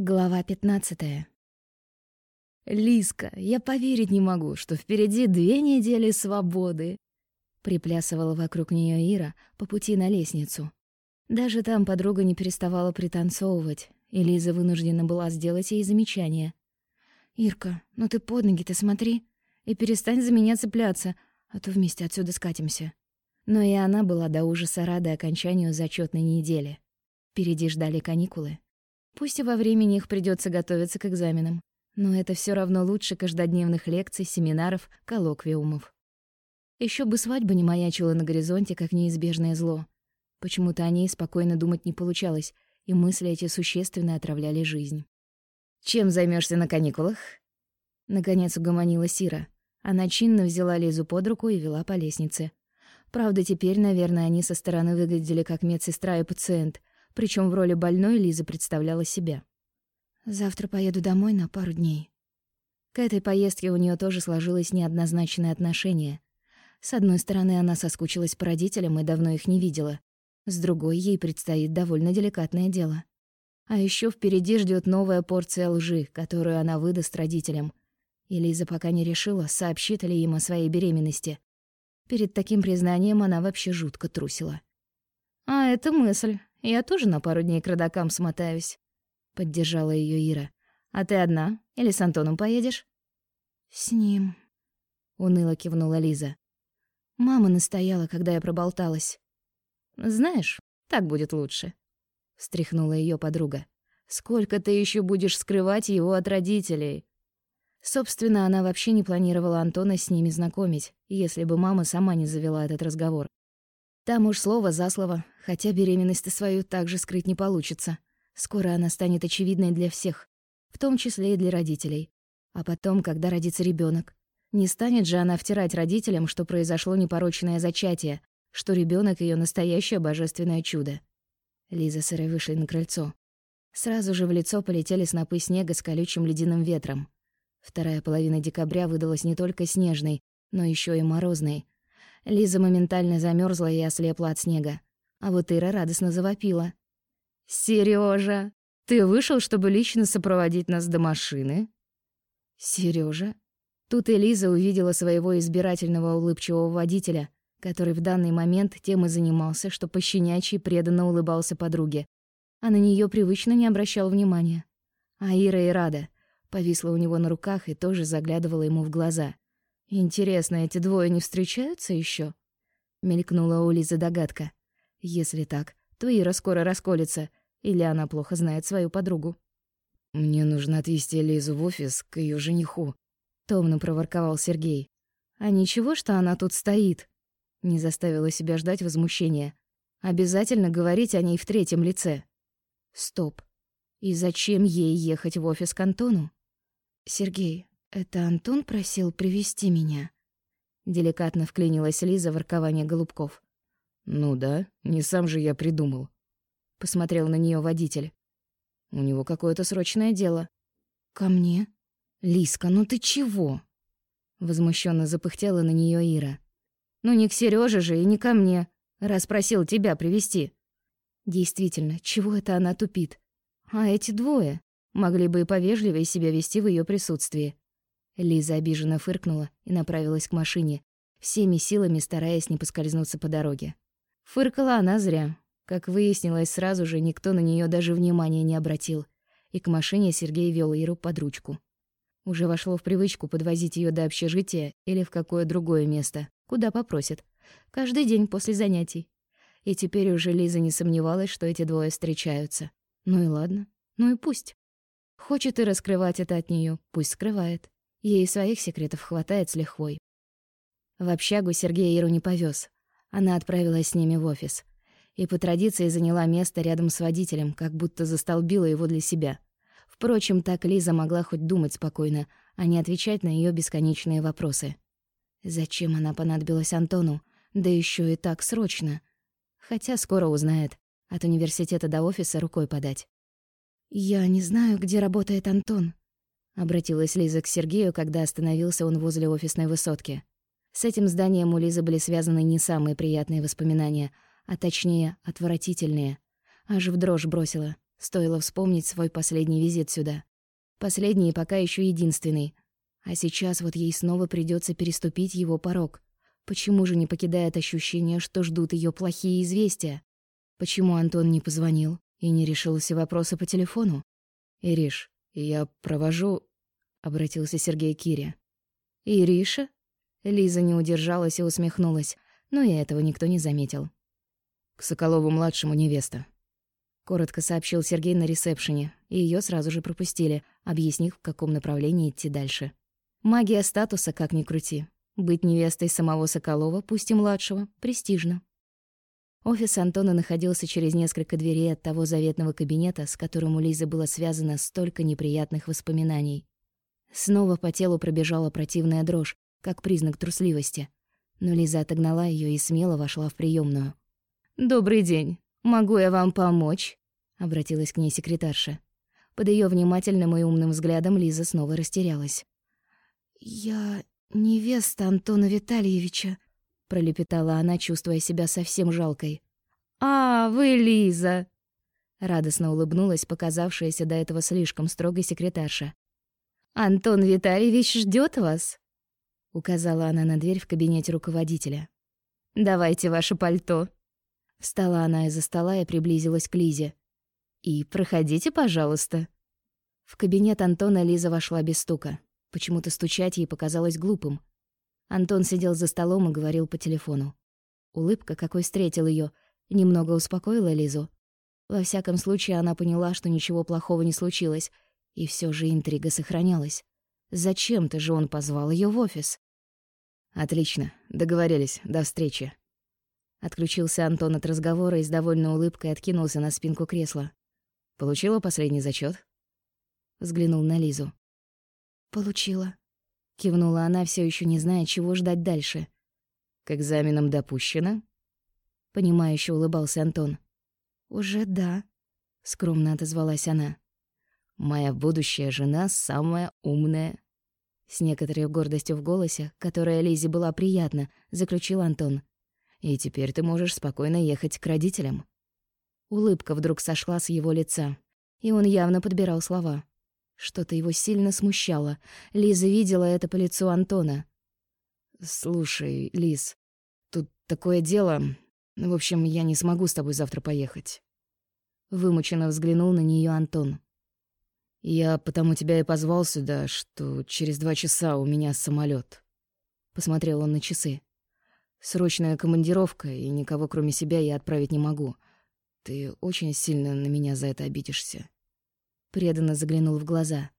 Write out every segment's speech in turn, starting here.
Глава 15. «Лиска, я поверить не могу, что впереди две недели свободы!» Приплясывала вокруг нее Ира по пути на лестницу. Даже там подруга не переставала пританцовывать, и Лиза вынуждена была сделать ей замечание. «Ирка, ну ты под ноги-то смотри и перестань за меня цепляться, а то вместе отсюда скатимся». Но и она была до ужаса рада окончанию зачетной недели. Впереди ждали каникулы. Пусть и во времени их придется готовиться к экзаменам, но это все равно лучше каждодневных лекций, семинаров, коллоквиумов. Еще бы свадьба не маячила на горизонте, как неизбежное зло. Почему-то о ней спокойно думать не получалось, и мысли эти существенно отравляли жизнь. «Чем займешься на каникулах?» Наконец угомонила Сира. Она чинно взяла Лизу под руку и вела по лестнице. Правда, теперь, наверное, они со стороны выглядели как медсестра и пациент, причем в роли больной Лиза представляла себя. «Завтра поеду домой на пару дней». К этой поездке у нее тоже сложилось неоднозначное отношение. С одной стороны, она соскучилась по родителям и давно их не видела. С другой, ей предстоит довольно деликатное дело. А еще впереди ждет новая порция лжи, которую она выдаст родителям. И Лиза пока не решила, сообщит ли им о своей беременности. Перед таким признанием она вообще жутко трусила. «А это мысль. Я тоже на пару дней к родакам смотаюсь», — поддержала ее Ира. «А ты одна? Или с Антоном поедешь?» «С ним», — уныло кивнула Лиза. Мама настояла, когда я проболталась. «Знаешь, так будет лучше», — встряхнула ее подруга. «Сколько ты еще будешь скрывать его от родителей?» Собственно, она вообще не планировала Антона с ними знакомить, если бы мама сама не завела этот разговор. Там уж слово за слово, хотя беременность свою также скрыть не получится. Скоро она станет очевидной для всех, в том числе и для родителей. А потом, когда родится ребенок, не станет же она втирать родителям, что произошло непорочное зачатие, что ребенок ее настоящее божественное чудо. Лиза с Ирой вышли на крыльцо. Сразу же в лицо полетели снопы снега с колючим ледяным ветром. Вторая половина декабря выдалась не только снежной, но еще и морозной, Лиза моментально замерзла и ослепла от снега. А вот Ира радостно завопила. «Серёжа, ты вышел, чтобы лично сопроводить нас до машины?» «Серёжа?» Тут и Лиза увидела своего избирательного улыбчивого водителя, который в данный момент тем и занимался, что пощенячьи преданно улыбался подруге, а на неё привычно не обращал внимания. А Ира и рада, повисла у него на руках и тоже заглядывала ему в глаза — Интересно, эти двое не встречаются еще? Мелькнула у Лизы догадка. Если так, то Ира скоро расколется, или она плохо знает свою подругу. «Мне нужно отвезти Лизу в офис к ее жениху», — томно проворковал Сергей. «А ничего, что она тут стоит?» Не заставила себя ждать возмущения. «Обязательно говорить о ней в третьем лице». «Стоп. И зачем ей ехать в офис к Антону?» «Сергей, «Это Антон просил привести меня?» Деликатно вклинилась Лиза в воркование голубков. «Ну да, не сам же я придумал», — посмотрел на нее водитель. «У него какое-то срочное дело». «Ко мне?» «Лиска, ну ты чего?» Возмущенно запыхтела на нее Ира. «Ну не к Сереже же и не ко мне, раз просил тебя привести. Действительно, чего это она тупит? А эти двое могли бы и повежливее себя вести в ее присутствии. Лиза обиженно фыркнула и направилась к машине, всеми силами стараясь не поскользнуться по дороге. Фыркала она зря. Как выяснилось, сразу же никто на нее даже внимания не обратил. И к машине Сергей вел Иру под ручку. Уже вошло в привычку подвозить ее до общежития или в какое другое место, куда попросит. Каждый день после занятий. И теперь уже Лиза не сомневалась, что эти двое встречаются. Ну и ладно, ну и пусть. Хочет и раскрывать это от нее, пусть скрывает. Ей своих секретов хватает с лихвой. В общагу Сергей Иру не повез. Она отправилась с ними в офис. И по традиции заняла место рядом с водителем, как будто застолбила его для себя. Впрочем, так Лиза могла хоть думать спокойно, а не отвечать на ее бесконечные вопросы. Зачем она понадобилась Антону? Да еще и так срочно. Хотя скоро узнает. От университета до офиса рукой подать. «Я не знаю, где работает Антон», Обратилась Лиза к Сергею, когда остановился он возле офисной высотки. С этим зданием у Лизы были связаны не самые приятные воспоминания, а точнее, отвратительные. Аж в дрожь бросила. Стоило вспомнить свой последний визит сюда. Последний и пока еще единственный. А сейчас вот ей снова придется переступить его порог. Почему же не покидает ощущение, что ждут ее плохие известия? Почему Антон не позвонил и не решил все вопросы по телефону? «Ириш, я провожу...» — обратился Сергей к Кире. «Ириша?» Лиза не удержалась и усмехнулась, но и этого никто не заметил. «К Соколову-младшему невеста», — коротко сообщил Сергей на ресепшене, и ее сразу же пропустили, объяснив, в каком направлении идти дальше. Магия статуса, как ни крути. Быть невестой самого Соколова, пусть и младшего, престижно. Офис Антона находился через несколько дверей от того заветного кабинета, с которым у Лизы было связано столько неприятных воспоминаний. Снова по телу пробежала противная дрожь, как признак трусливости. Но Лиза отогнала ее и смело вошла в приемную. «Добрый день. Могу я вам помочь?» — обратилась к ней секретарша. Под ее внимательным и умным взглядом Лиза снова растерялась. «Я невеста Антона Витальевича», — пролепетала она, чувствуя себя совсем жалкой. «А, вы Лиза!» Радостно улыбнулась показавшаяся до этого слишком строгой секретарша. «Антон Витальевич ждет вас», — указала она на дверь в кабинете руководителя. «Давайте ваше пальто». Встала она из-за стола и приблизилась к Лизе. «И проходите, пожалуйста». В кабинет Антона Лиза вошла без стука. Почему-то стучать ей показалось глупым. Антон сидел за столом и говорил по телефону. Улыбка, какой встретил ее, немного успокоила Лизу. Во всяком случае, она поняла, что ничего плохого не случилось — и все же интрига сохранялась. Зачем-то же он позвал ее в офис. «Отлично, договорились, до встречи». Отключился Антон от разговора и с довольной улыбкой откинулся на спинку кресла. «Получила последний зачет? Взглянул на Лизу. «Получила», — кивнула она, все еще не зная, чего ждать дальше. «К экзаменам допущено?» Понимающе улыбался Антон. «Уже да», — скромно отозвалась она. Моя будущая жена самая умная. С некоторой гордостью в голосе, которая Лизе была приятна, заключил Антон. И теперь ты можешь спокойно ехать к родителям. Улыбка вдруг сошла с его лица, и он явно подбирал слова. Что-то его сильно смущало. Лиза видела это по лицу Антона. «Слушай, Лиз, тут такое дело... В общем, я не смогу с тобой завтра поехать». Вымученно взглянул на нее Антон. Я потому тебя и позвал сюда, что через два часа у меня самолет. Посмотрел он на часы. Срочная командировка, и никого кроме себя я отправить не могу. Ты очень сильно на меня за это обидишься. Преданно заглянул в глаза.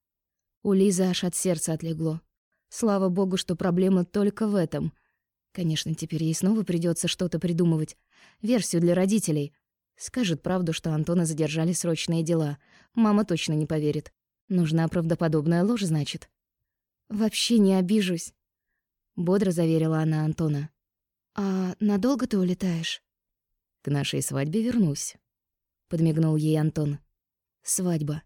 У Лизы аж от сердца отлегло. Слава богу, что проблема только в этом. Конечно, теперь ей снова придется что-то придумывать. Версию для родителей. Скажет правду, что Антона задержали срочные дела. Мама точно не поверит. Нужна правдоподобная ложь, значит. «Вообще не обижусь», — бодро заверила она Антона. «А надолго ты улетаешь?» «К нашей свадьбе вернусь», — подмигнул ей Антон. «Свадьба.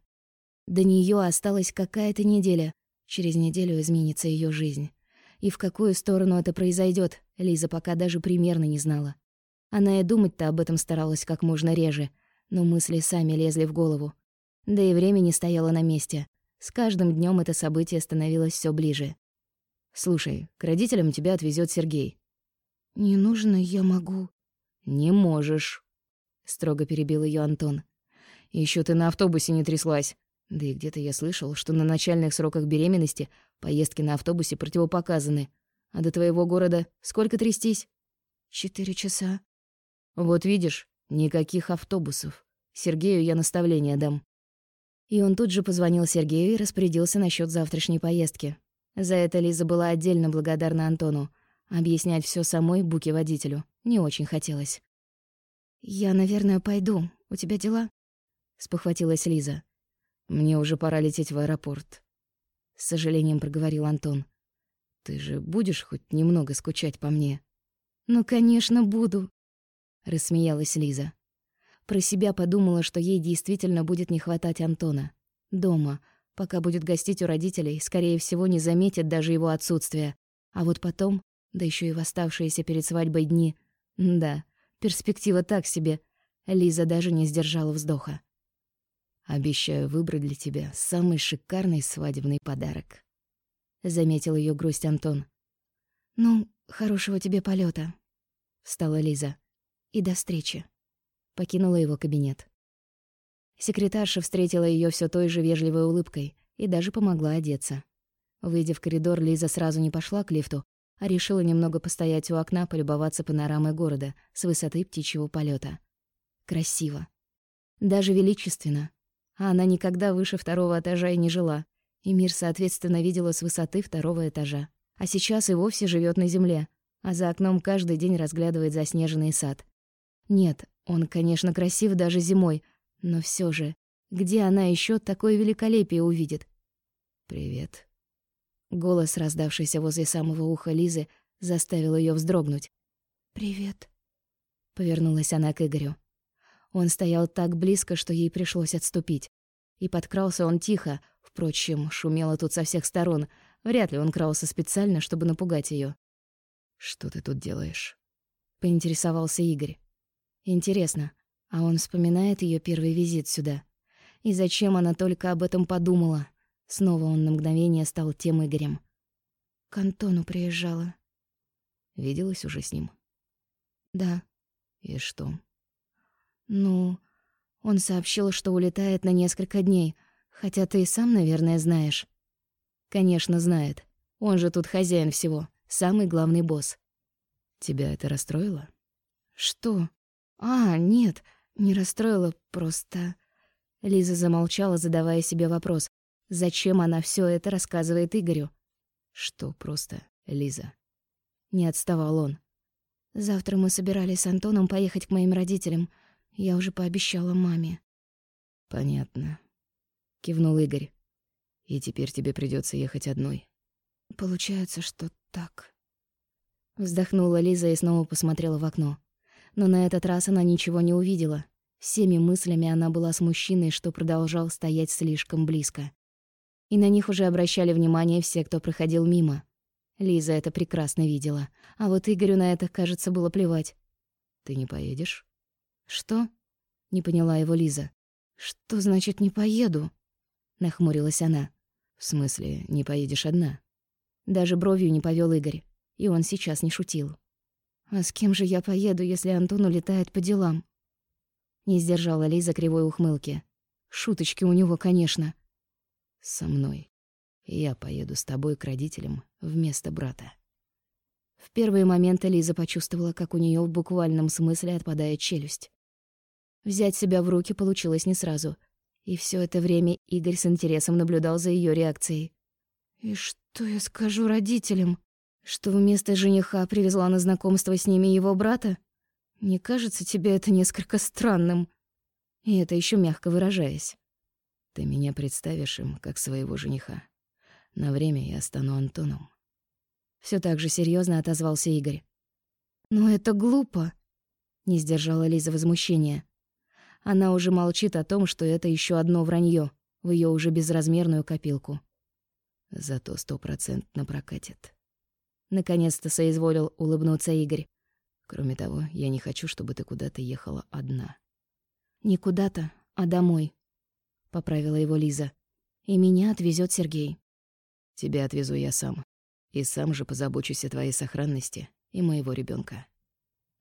До нее осталась какая-то неделя. Через неделю изменится ее жизнь. И в какую сторону это произойдет, Лиза пока даже примерно не знала. Она и думать-то об этом старалась как можно реже, но мысли сами лезли в голову. Да и время не стояло на месте. С каждым днем это событие становилось все ближе. «Слушай, к родителям тебя отвезет Сергей». «Не нужно, я могу». «Не можешь», — строго перебил ее Антон. Еще ты на автобусе не тряслась. Да и где-то я слышал, что на начальных сроках беременности поездки на автобусе противопоказаны. А до твоего города сколько трястись?» «Четыре часа». Вот видишь, никаких автобусов. Сергею я наставление дам. И он тут же позвонил Сергею и распорядился насчет завтрашней поездки. За это Лиза была отдельно благодарна Антону. Объяснять все самой Буке-водителю не очень хотелось. «Я, наверное, пойду. У тебя дела?» — спохватилась Лиза. «Мне уже пора лететь в аэропорт», — с сожалением проговорил Антон. «Ты же будешь хоть немного скучать по мне?» «Ну, конечно, буду», — рассмеялась Лиза. Про себя подумала, что ей действительно будет не хватать Антона. Дома, пока будет гостить у родителей, скорее всего, не заметит даже его отсутствие. А вот потом, да еще и в оставшиеся перед свадьбой дни... Да, перспектива так себе. Лиза даже не сдержала вздоха. Обещаю выбрать для тебя самый шикарный свадебный подарок. Заметил ее грусть Антон. Ну, хорошего тебе полета, встала Лиза. И до встречи. Покинула его кабинет. Секретарша встретила ее все той же вежливой улыбкой и даже помогла одеться. Выйдя в коридор, Лиза сразу не пошла к лифту, а решила немного постоять у окна, полюбоваться панорамой города с высоты птичьего полета. Красиво. Даже величественно. А она никогда выше второго этажа и не жила, и мир, соответственно, видела с высоты второго этажа. А сейчас и вовсе живет на земле, а за окном каждый день разглядывает заснеженный сад. Нет, он, конечно, красив даже зимой, но все же, где она еще такое великолепие увидит? «Привет», Голос, раздавшийся возле самого уха Лизы, заставил ее вздрогнуть. «Привет», — повернулась она к Игорю. Он стоял так близко, что ей пришлось отступить. И подкрался он тихо, впрочем, шумело тут со всех сторон. Вряд ли он крался специально, чтобы напугать ее. «Что ты тут делаешь?» — поинтересовался Игорь. «Интересно, а он вспоминает ее первый визит сюда? И зачем она только об этом подумала?» Снова он на мгновение стал тем Игорем. К Антону приезжала. Виделась уже с ним? Да. И что? Ну, он сообщил, что улетает на несколько дней, хотя ты и сам, наверное, знаешь. Конечно, знает. Он же тут хозяин всего, самый главный босс. Тебя это расстроило? Что? А, нет, не расстроило, просто... Лиза замолчала, задавая себе вопрос, Зачем она все это рассказывает Игорю? Что просто, Лиза? Не отставал он. Завтра мы собирались с Антоном поехать к моим родителям. Я уже пообещала маме. Понятно. Кивнул Игорь. И теперь тебе придется ехать одной. Получается, что так. Вздохнула Лиза и снова посмотрела в окно. Но на этот раз она ничего не увидела. Всеми мыслями она была с мужчиной, что продолжал стоять слишком близко и на них уже обращали внимание все, кто проходил мимо. Лиза это прекрасно видела, а вот Игорю на это, кажется, было плевать. «Ты не поедешь?» «Что?» — не поняла его Лиза. «Что значит «не поеду»?» — нахмурилась она. «В смысле, не поедешь одна?» Даже бровью не повел Игорь, и он сейчас не шутил. «А с кем же я поеду, если Антон улетает по делам?» Не сдержала Лиза кривой ухмылки. Шуточки у него, конечно со мной. Я поеду с тобой к родителям вместо брата. В первые моменты Лиза почувствовала, как у нее в буквальном смысле отпадает челюсть. Взять себя в руки получилось не сразу, и все это время Игорь с интересом наблюдал за ее реакцией. «И что я скажу родителям? Что вместо жениха привезла на знакомство с ними его брата? Не кажется тебе это несколько странным?» И это еще мягко выражаясь. Ты меня представишь им как своего жениха. На время я стану Антоном. Все так же серьезно отозвался Игорь. Но это глупо, не сдержала Лиза возмущения. Она уже молчит о том, что это еще одно вранье в ее уже безразмерную копилку. Зато стопроцентно прокатит. Наконец-то соизволил улыбнуться Игорь. Кроме того, я не хочу, чтобы ты куда-то ехала одна. Не куда-то, а домой поправила его Лиза. И меня отвезет Сергей. Тебя отвезу я сам. И сам же позабочусь о твоей сохранности и моего ребенка.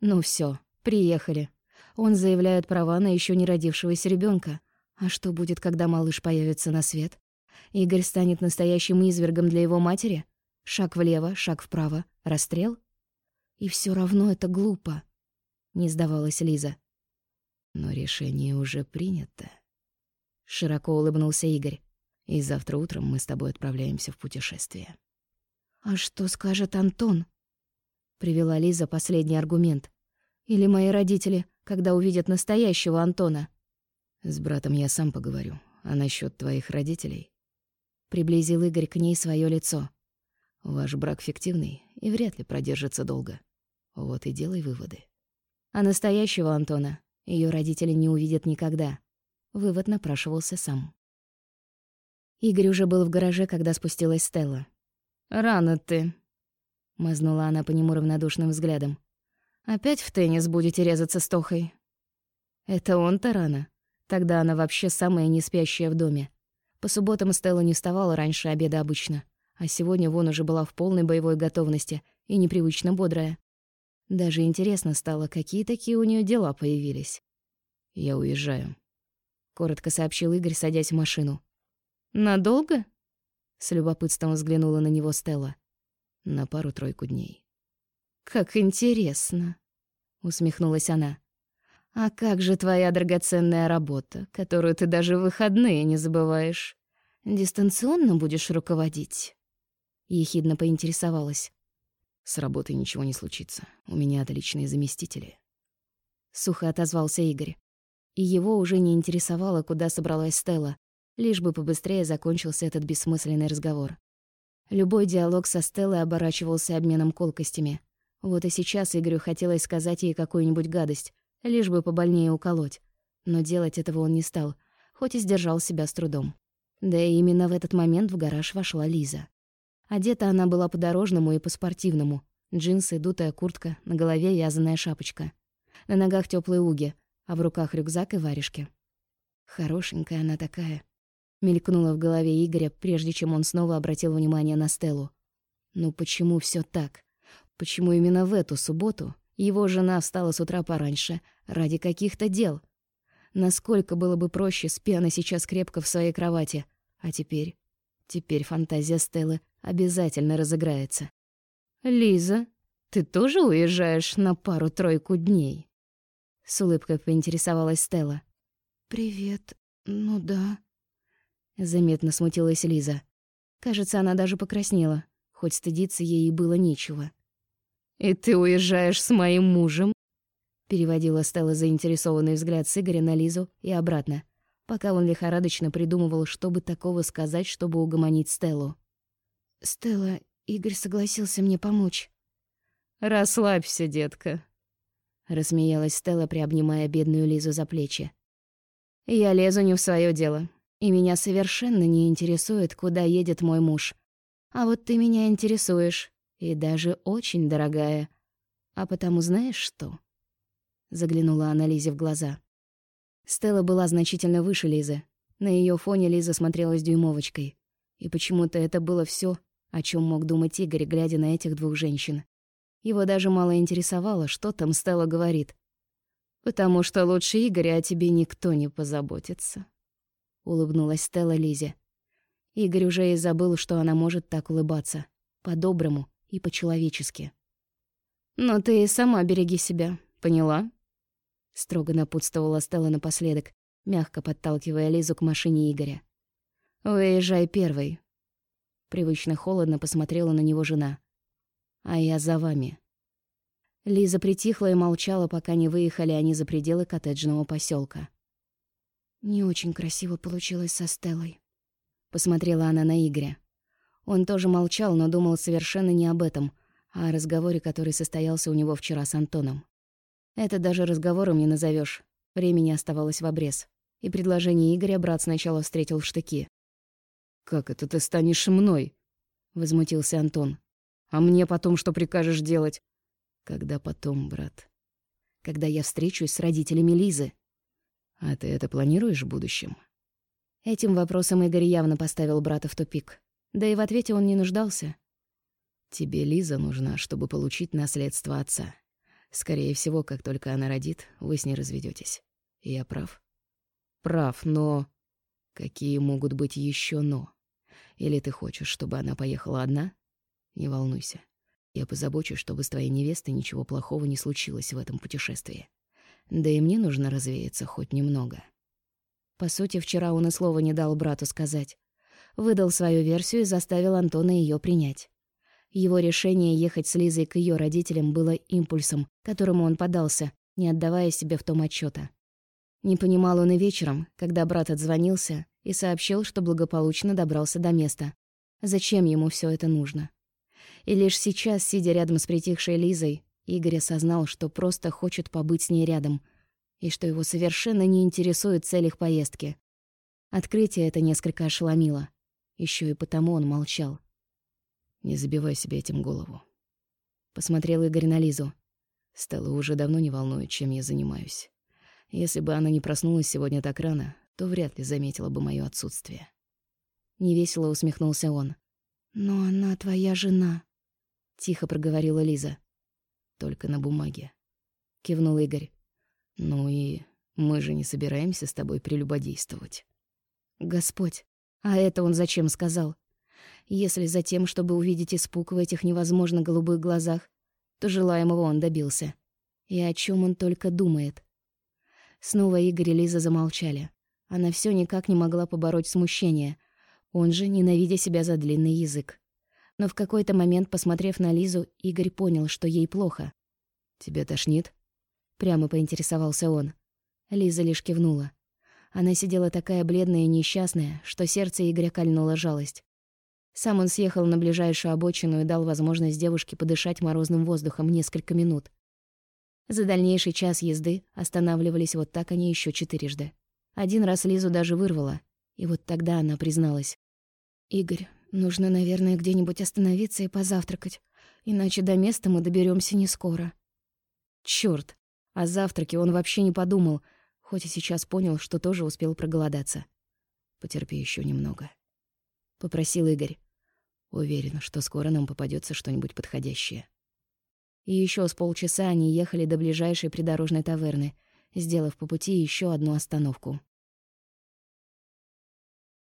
Ну все, приехали. Он заявляет права на еще не родившегося ребенка. А что будет, когда малыш появится на свет? Игорь станет настоящим извергом для его матери? Шаг влево, шаг вправо, расстрел? И все равно это глупо, не сдавалась Лиза. Но решение уже принято. Широко улыбнулся Игорь. И завтра утром мы с тобой отправляемся в путешествие. А что скажет Антон? Привела Лиза последний аргумент. Или мои родители, когда увидят настоящего Антона? С братом я сам поговорю. А насчет твоих родителей? Приблизил Игорь к ней свое лицо. Ваш брак фиктивный и вряд ли продержится долго. Вот и делай выводы. А настоящего Антона ее родители не увидят никогда. Вывод напрашивался сам. Игорь уже был в гараже, когда спустилась Стелла. «Рано ты», — мазнула она по нему равнодушным взглядом. «Опять в теннис будете резаться с Тохой?» «Это он-то рано. Тогда она вообще самая неспящая в доме. По субботам Стелла не вставала раньше обеда обычно, а сегодня вон уже была в полной боевой готовности и непривычно бодрая. Даже интересно стало, какие такие у нее дела появились. «Я уезжаю», — коротко сообщил Игорь, садясь в машину. «Надолго?» — с любопытством взглянула на него Стелла. «На пару-тройку дней». «Как интересно», — усмехнулась она. «А как же твоя драгоценная работа, которую ты даже в выходные не забываешь? Дистанционно будешь руководить?» Ехидно поинтересовалась. «С работой ничего не случится. У меня отличные заместители». Сухо отозвался Игорь. И его уже не интересовало, куда собралась Стелла, лишь бы побыстрее закончился этот бессмысленный разговор. Любой диалог со Стеллой оборачивался обменом колкостями. Вот и сейчас Игорю хотелось сказать ей какую-нибудь гадость, лишь бы побольнее уколоть. Но делать этого он не стал, хоть и сдержал себя с трудом. Да и именно в этот момент в гараж вошла Лиза. Одета она была по-дорожному и по-спортивному. Джинсы, дутая куртка, на голове вязаная шапочка. На ногах теплые уги, а в руках рюкзак и варежки. Хорошенькая она такая. Мелькнула в голове Игоря, прежде чем он снова обратил внимание на Стеллу. Ну почему все так? Почему именно в эту субботу его жена встала с утра пораньше ради каких-то дел? Насколько было бы проще, спя она сейчас крепко в своей кровати. А теперь... Теперь фантазия Стеллы обязательно разыграется. «Лиза, ты тоже уезжаешь на пару-тройку дней?» С улыбкой поинтересовалась Стелла. «Привет. Ну да». Заметно смутилась Лиза. Кажется, она даже покраснела, хоть стыдиться ей и было нечего. «И ты уезжаешь с моим мужем?» Переводила Стелла заинтересованный взгляд с Игоря на Лизу и обратно, пока он лихорадочно придумывал, чтобы такого сказать, чтобы угомонить Стеллу. «Стелла, Игорь согласился мне помочь». «Расслабься, детка», Рассмеялась Стелла, приобнимая бедную Лизу за плечи. «Я лезу не в свое дело, и меня совершенно не интересует, куда едет мой муж. А вот ты меня интересуешь, и даже очень дорогая. А потому знаешь что?» Заглянула она Лизе в глаза. Стелла была значительно выше Лизы. На ее фоне Лиза смотрелась дюймовочкой. И почему-то это было все, о чем мог думать Игорь, глядя на этих двух женщин. Его даже мало интересовало, что там Стелла говорит. «Потому что лучше Игоря о тебе никто не позаботится», — улыбнулась Стелла Лизе. Игорь уже и забыл, что она может так улыбаться. По-доброму и по-человечески. «Но ты сама береги себя, поняла?» Строго напутствовала Стелла напоследок, мягко подталкивая Лизу к машине Игоря. «Выезжай первой». Привычно холодно посмотрела на него жена а я за вами». Лиза притихла и молчала, пока не выехали они за пределы коттеджного поселка. «Не очень красиво получилось со Стеллой», — посмотрела она на Игоря. Он тоже молчал, но думал совершенно не об этом, а о разговоре, который состоялся у него вчера с Антоном. Это даже разговором не назовешь. Времени оставалось в обрез. И предложение Игоря брат сначала встретил в штыки. «Как это ты станешь мной?» — возмутился Антон. А мне потом что прикажешь делать? Когда потом, брат? Когда я встречусь с родителями Лизы. А ты это планируешь в будущем? Этим вопросом Игорь явно поставил брата в тупик. Да и в ответе он не нуждался. Тебе Лиза нужна, чтобы получить наследство отца. Скорее всего, как только она родит, вы с ней разведетесь. Я прав? Прав, но... Какие могут быть еще «но»? Или ты хочешь, чтобы она поехала одна? Не волнуйся. Я позабочусь, чтобы с твоей невестой ничего плохого не случилось в этом путешествии. Да и мне нужно развеяться хоть немного. По сути, вчера он и слова не дал брату сказать. Выдал свою версию и заставил Антона ее принять. Его решение ехать с Лизой к ее родителям было импульсом, которому он подался, не отдавая себе в том отчета. Не понимал он и вечером, когда брат отзвонился и сообщил, что благополучно добрался до места. Зачем ему все это нужно? И лишь сейчас, сидя рядом с притихшей Лизой, Игорь осознал, что просто хочет побыть с ней рядом, и что его совершенно не интересует цель их поездки. Открытие это несколько ошеломило. Еще и потому он молчал. «Не забивай себе этим голову». Посмотрел Игорь на Лизу. Стелла уже давно не волнует, чем я занимаюсь. Если бы она не проснулась сегодня так рано, то вряд ли заметила бы моё отсутствие. Невесело усмехнулся он. «Но она твоя жена», — тихо проговорила Лиза. «Только на бумаге», — кивнул Игорь. «Ну и мы же не собираемся с тобой прелюбодействовать». «Господь, а это он зачем сказал? Если за тем, чтобы увидеть испуг в этих невозможно голубых глазах, то желаемого он добился. И о чем он только думает?» Снова Игорь и Лиза замолчали. Она все никак не могла побороть смущение — он же, ненавидя себя за длинный язык. Но в какой-то момент, посмотрев на Лизу, Игорь понял, что ей плохо. «Тебя тошнит?» Прямо поинтересовался он. Лиза лишь кивнула. Она сидела такая бледная и несчастная, что сердце Игоря кольнула жалость. Сам он съехал на ближайшую обочину и дал возможность девушке подышать морозным воздухом несколько минут. За дальнейший час езды останавливались вот так они еще четырежды. Один раз Лизу даже вырвало, и вот тогда она призналась. «Игорь, нужно, наверное, где-нибудь остановиться и позавтракать, иначе до места мы доберемся не скоро». Чёрт! О завтраке он вообще не подумал, хоть и сейчас понял, что тоже успел проголодаться. «Потерпи еще немного», — попросил Игорь. «Уверен, что скоро нам попадется что-нибудь подходящее». И еще с полчаса они ехали до ближайшей придорожной таверны, сделав по пути еще одну остановку.